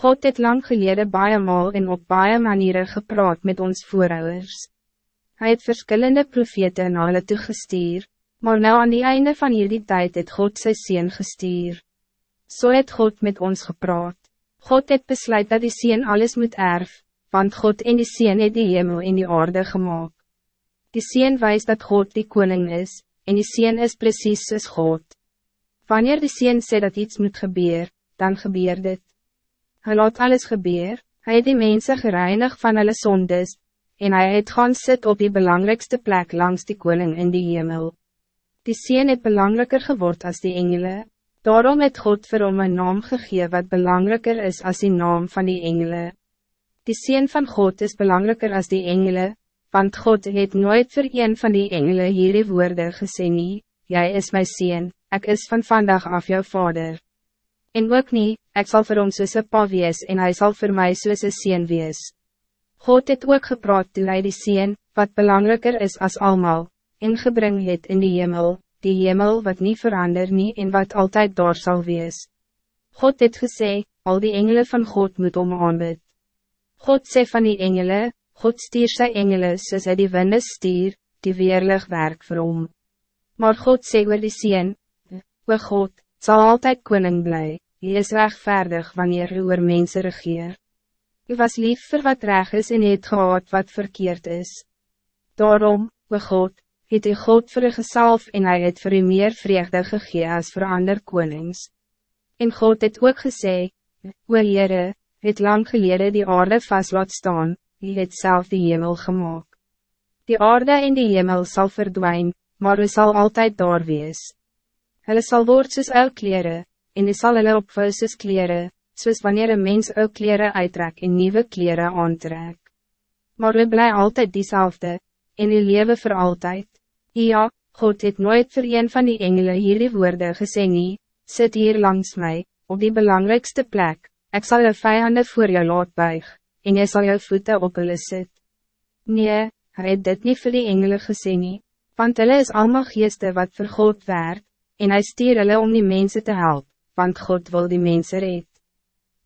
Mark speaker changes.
Speaker 1: God het lang geleden baie maal en op baie manieren gepraat met ons voorouders. Hij het verschillende profete na hulle toegestuur, maar nou aan die einde van hierdie tijd het God sy Seen gestuur. So het God met ons gepraat. God het besluit dat die Seen alles moet erf, want God en die Seen het die hemel en die aarde gemaakt. Die Seen wijst dat God die koning is, en die Seen is precies soos God. Wanneer die Seen sê dat iets moet gebeuren, dan gebeurt dit. Hij laat alles gebeuren, hij het die mensen gereinigd van alle zondes, en hij het gaan sit op die belangrijkste plek langs die koning in die hemel. Die Seen het belangrijker geword als die engelen. Daarom het God vir hom een naam gegeven wat belangrijker is als die naam van die engelen. Die Seen van God is belangrijker als die engelen, want God het nooit voor een van die engelen hierdie woorde gesê nie, Jy is my Seen, ik is van vandaag af jouw vader. En ook niet, ik zal voor hom soos een pa wees en hij zal voor mij soos een Seen wees. God het ook gepraat toe hy die Seen, wat belangrijker is als allemaal, ingebring het in die hemel, die hemel wat niet verander nie en wat altijd daar zal wees. God het gesê, al die engelen van God moet om aanbid. God sê van die engelen, God stier sy engelen soos hy die winde stier, die weerlig werk vir hom. Maar God sê oor die sien, o God, zal altijd koning bly, hy is rechtvaardig wanneer hy oor mense regeer. Hy was lief voor wat reg is en het gehad wat verkeerd is. Daarom, o God, het hy God vir hy gesalf en hy het vir hy meer vreugde gegee as vir ander konings. En God het ook gesê, O Heere, het lang gelede die aarde vast laat staan, hy het self die hemel gemaakt. Die aarde en die hemel zal verdwijnen, maar hy zal altijd daar wees. Hulle sal word soos ou kleren, en hy sal hulle opvou soos kleren, soos wanneer een mens ou kleren uittrek en nieuwe kleren aantrek. Maar hy bly altijd diezelfde, en hy lewe voor altijd. Ja, God het nooit voor een van die engelen hierdie woorde gesê nie, sit hier langs mij, op die belangrijkste plek, ik zal je vijanden voor jou laat buig, en jy zal jou voeten op hulle sit. Nee, hij het dit niet voor die engelen gesê nie, want hulle is allemaal geeste wat voor God werkt, en hij stier hulle om die mensen te helpen, want God wil die mensen red.